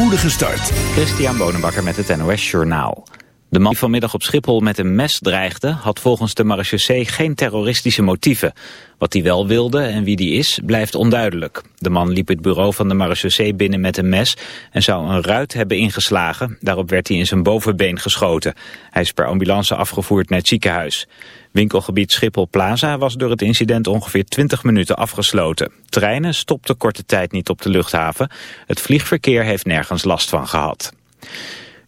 spoedige start. Christian Bonenbakker met het NOS Journaal. De man die vanmiddag op Schiphol met een mes dreigde... had volgens de marechaussee geen terroristische motieven. Wat hij wel wilde en wie die is, blijft onduidelijk. De man liep het bureau van de marechaussee binnen met een mes... en zou een ruit hebben ingeslagen. Daarop werd hij in zijn bovenbeen geschoten. Hij is per ambulance afgevoerd naar het ziekenhuis. Winkelgebied Schiphol Plaza was door het incident ongeveer 20 minuten afgesloten. Treinen stopten korte tijd niet op de luchthaven. Het vliegverkeer heeft nergens last van gehad.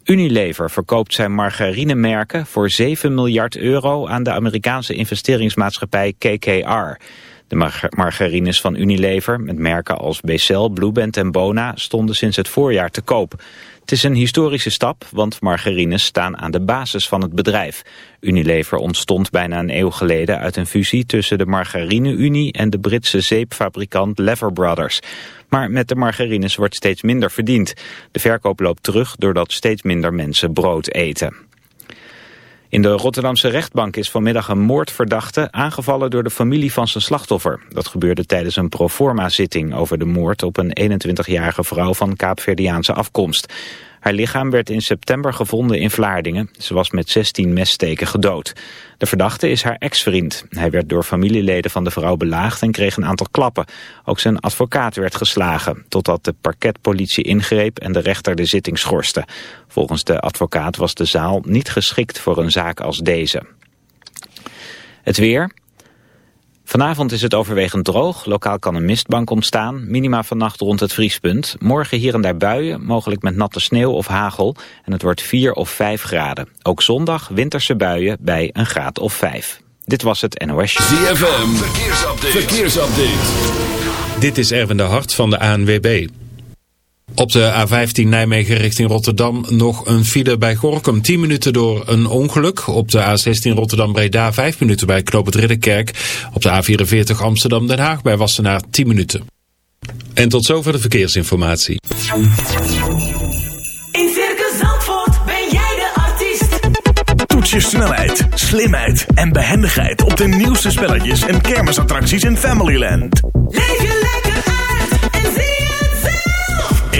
Unilever verkoopt zijn margarinemerken voor 7 miljard euro aan de Amerikaanse investeringsmaatschappij KKR. De margarines van Unilever, met merken als Becel, Blueband en Bona, stonden sinds het voorjaar te koop. Het is een historische stap, want margarines staan aan de basis van het bedrijf. Unilever ontstond bijna een eeuw geleden uit een fusie tussen de Margarine-Unie en de Britse zeepfabrikant Lever Brothers. Maar met de margarines wordt steeds minder verdiend. De verkoop loopt terug doordat steeds minder mensen brood eten. In de Rotterdamse rechtbank is vanmiddag een moordverdachte aangevallen door de familie van zijn slachtoffer. Dat gebeurde tijdens een proforma-zitting over de moord op een 21-jarige vrouw van Kaapverdiaanse afkomst. Haar lichaam werd in september gevonden in Vlaardingen. Ze was met 16 messteken gedood. De verdachte is haar ex-vriend. Hij werd door familieleden van de vrouw belaagd en kreeg een aantal klappen. Ook zijn advocaat werd geslagen, totdat de parketpolitie ingreep en de rechter de zitting schorste. Volgens de advocaat was de zaal niet geschikt voor een zaak als deze. Het weer. Vanavond is het overwegend droog. Lokaal kan een mistbank ontstaan. Minima vannacht rond het vriespunt. Morgen hier en daar buien, mogelijk met natte sneeuw of hagel. En het wordt 4 of 5 graden. Ook zondag winterse buien bij een graad of 5. Dit was het NOS. ZFM, verkeersupdate. verkeersupdate. Dit is Erwin de Hart van de ANWB. Op de A15 Nijmegen richting Rotterdam nog een file bij Gorkum. 10 minuten door een ongeluk. Op de A16 Rotterdam-Breda 5 minuten bij Knoop het Ridderkerk. Op de A44 Amsterdam-Den Haag bij Wassenaar 10 minuten. En tot zover de verkeersinformatie. In Circus Zandvoort ben jij de artiest. Toets je snelheid, slimheid en behendigheid op de nieuwste spelletjes en kermisattracties in Familyland. Leef je lekker uit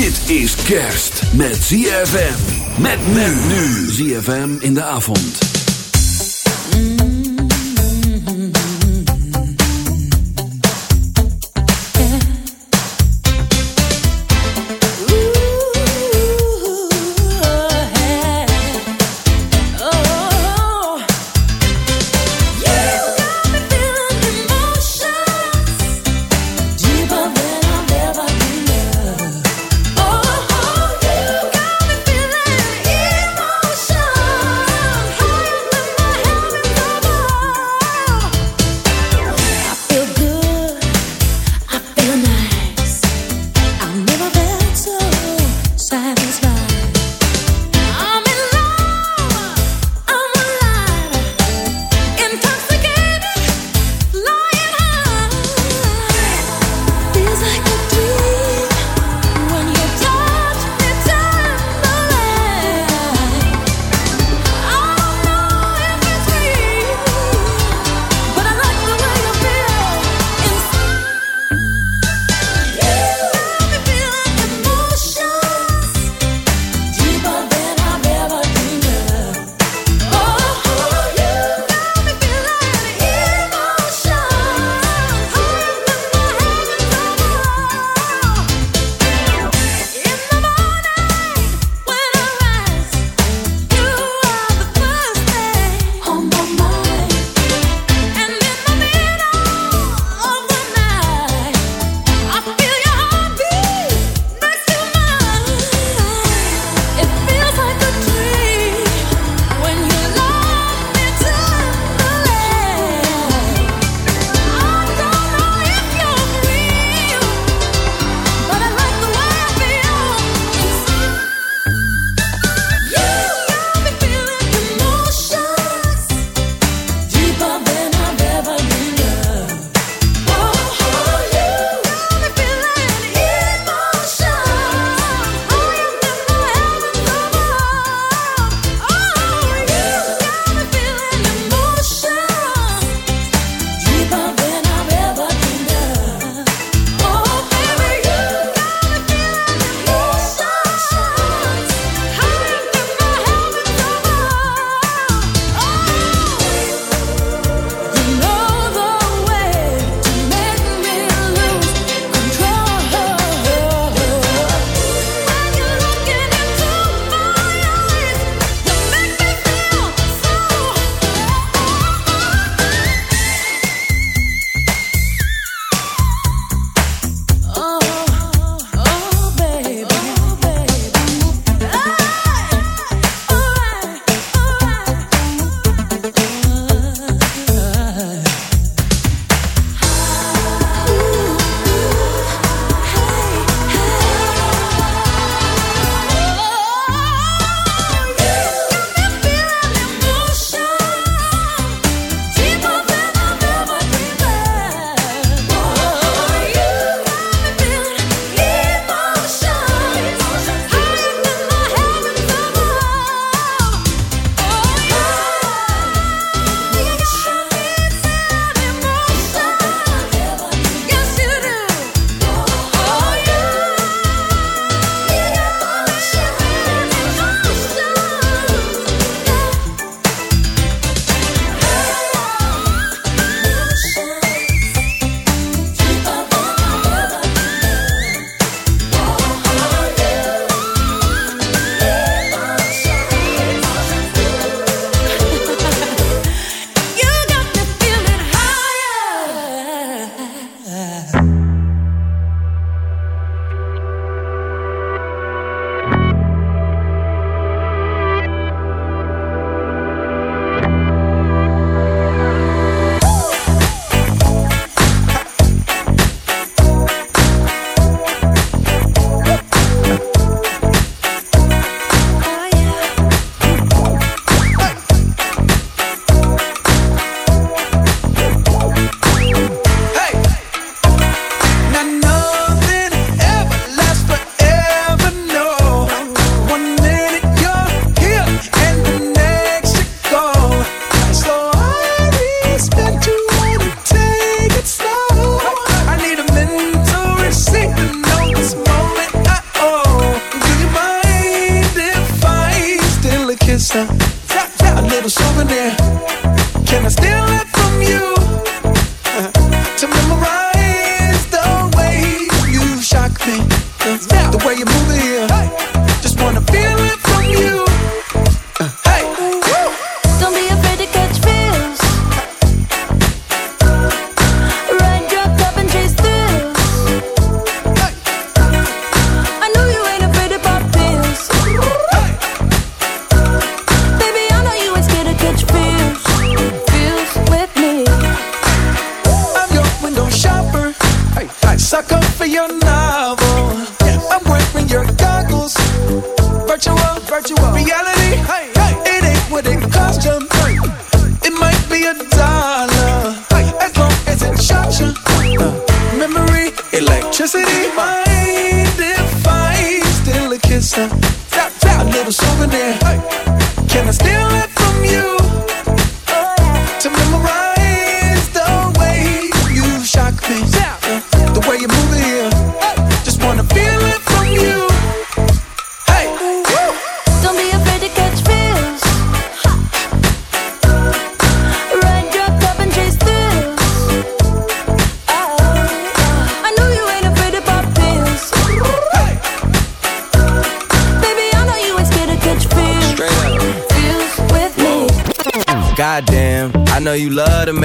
Dit is kerst met ZFM. Met men nu. ZFM in de avond.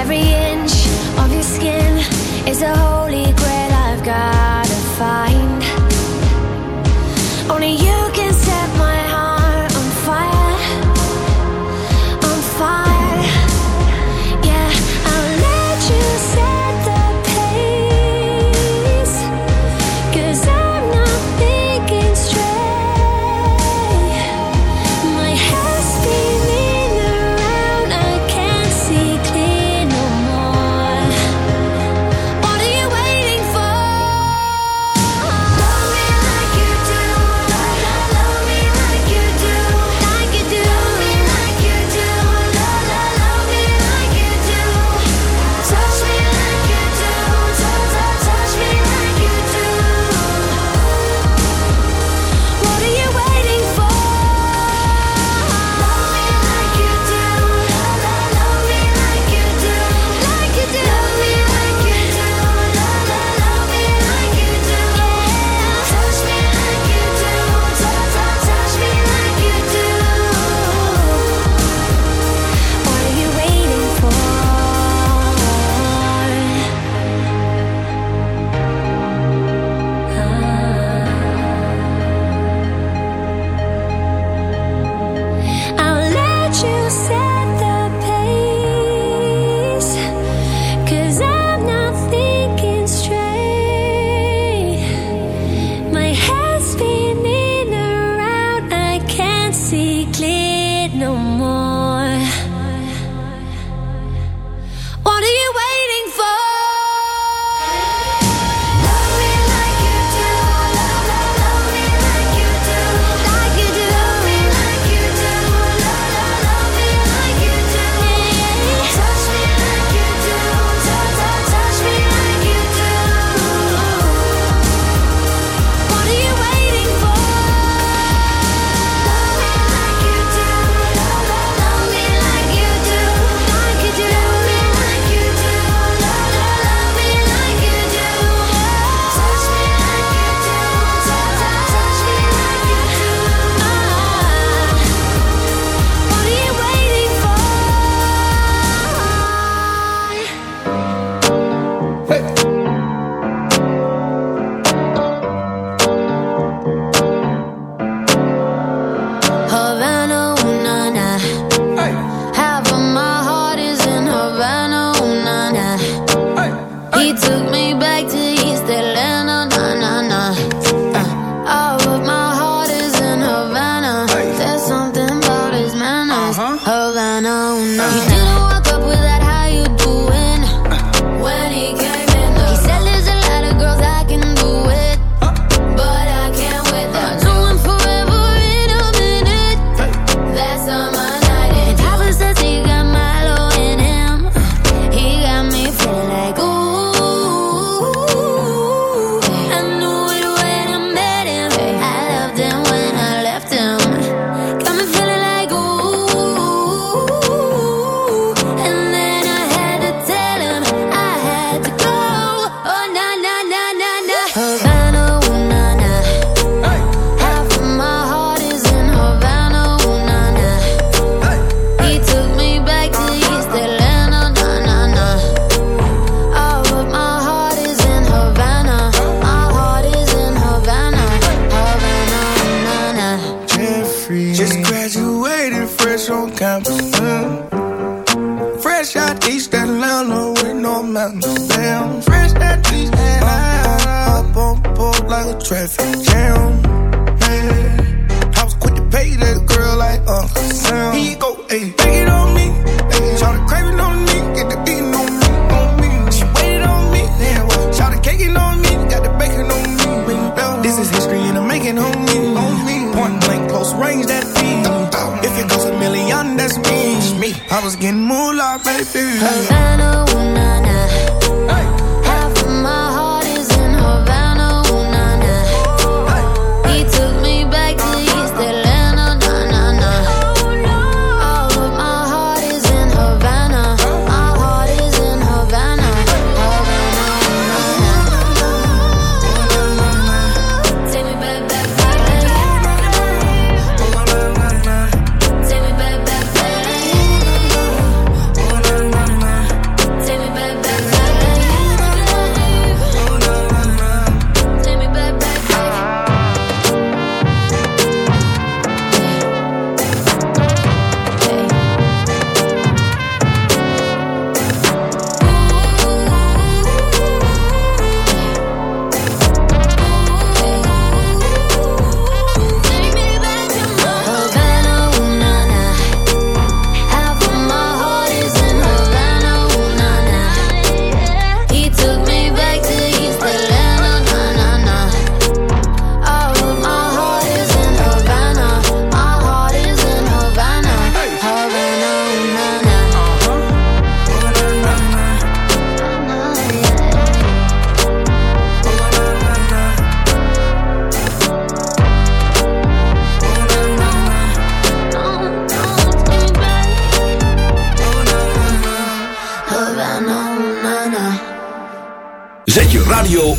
Every inch of your skin is a holy grail I've gotta find.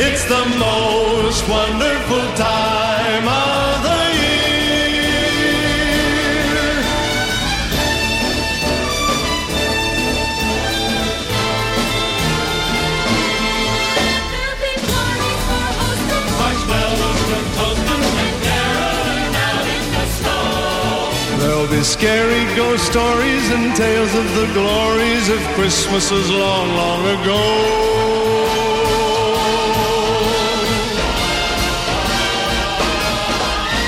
It's the most wonderful time of the year. There'll be scary ghost stories and tales of the glories of Christmases long, long ago.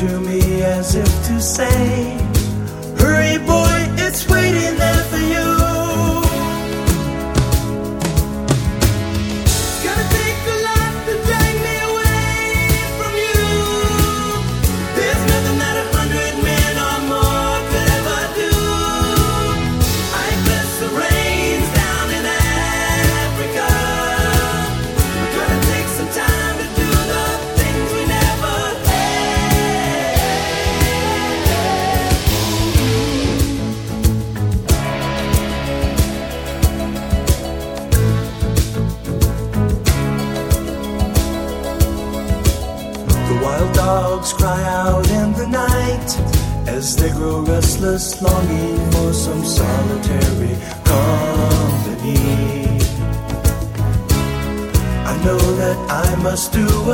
To me as if to say,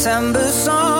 September song.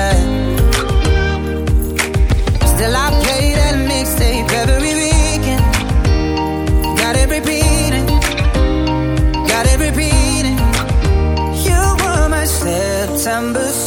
September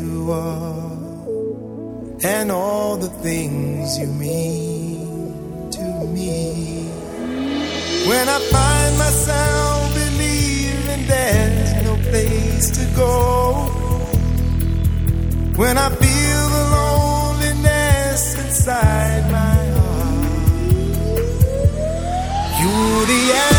you are and all the things you mean to me. When I find myself believing there's no place to go, when I feel the loneliness inside my heart, you're the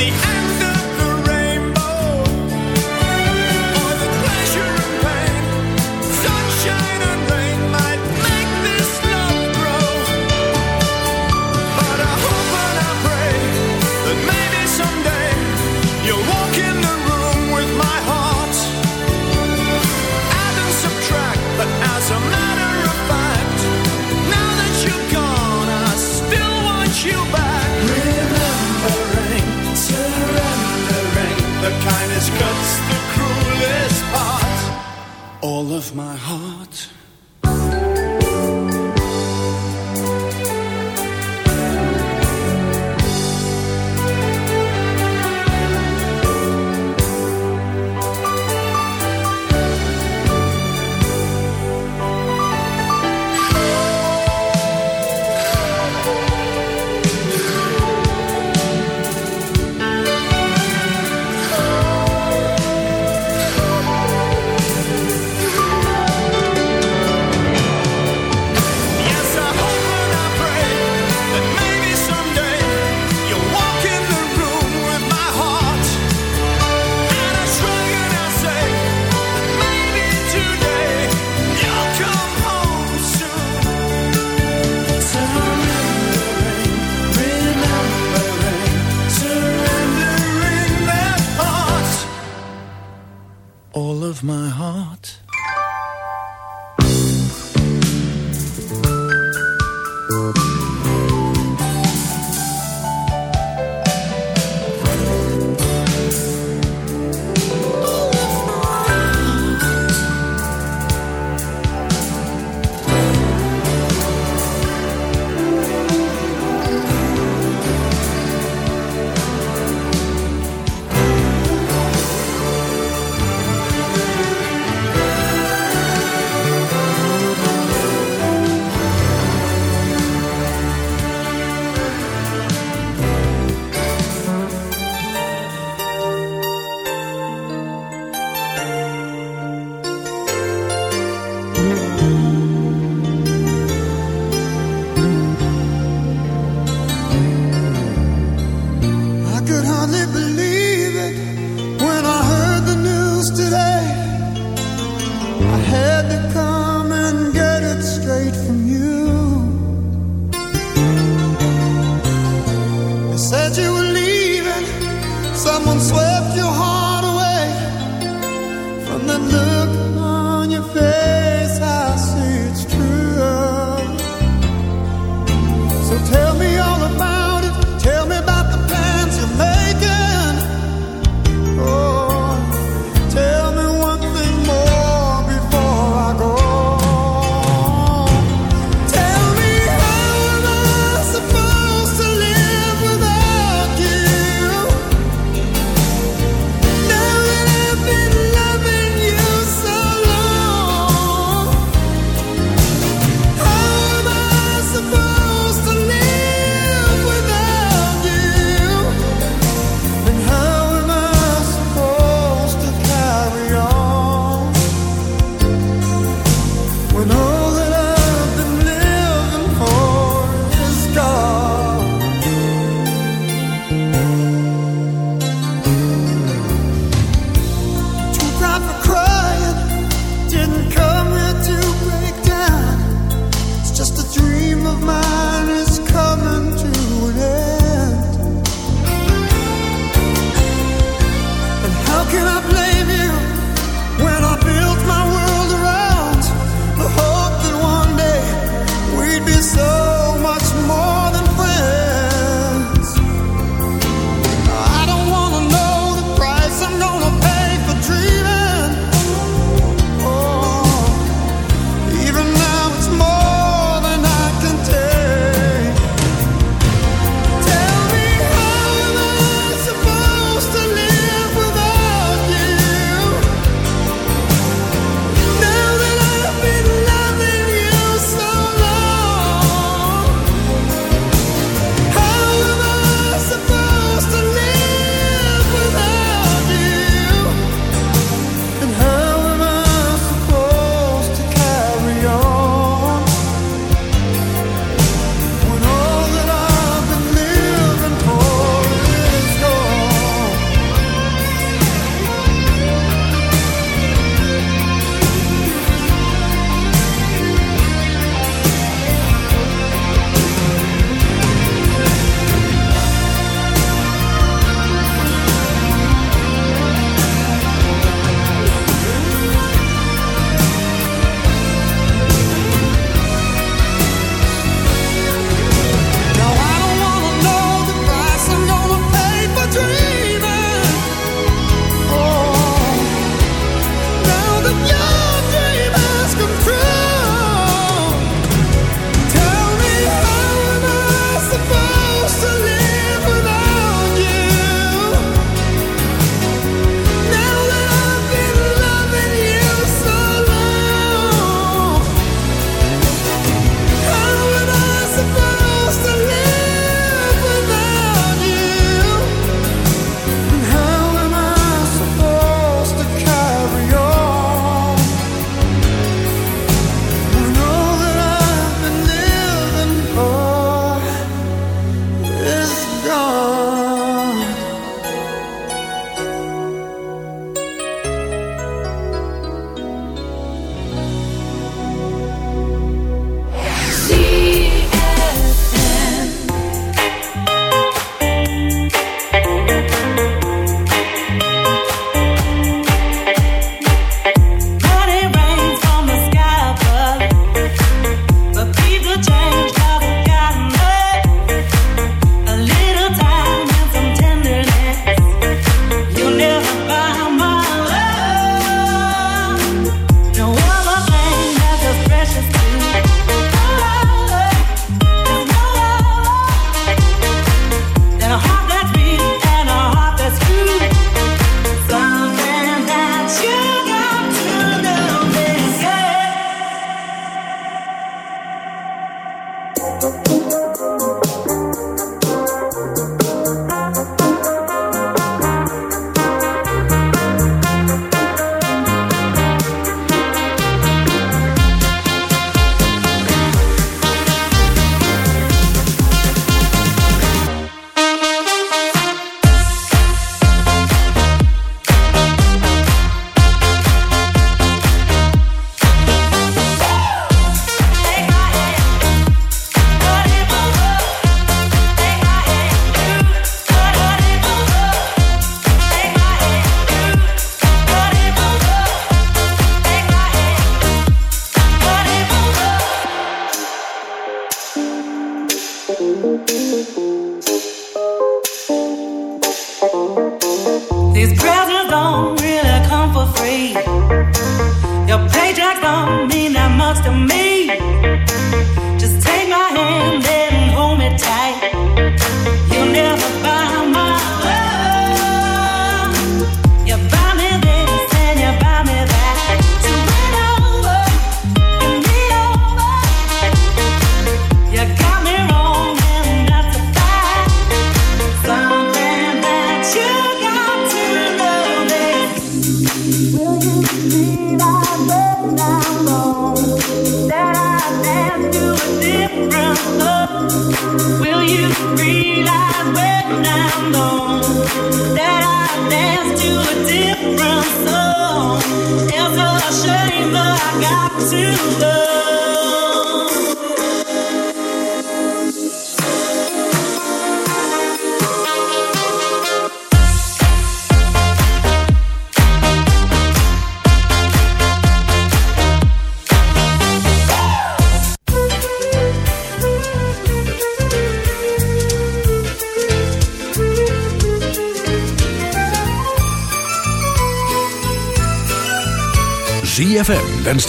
the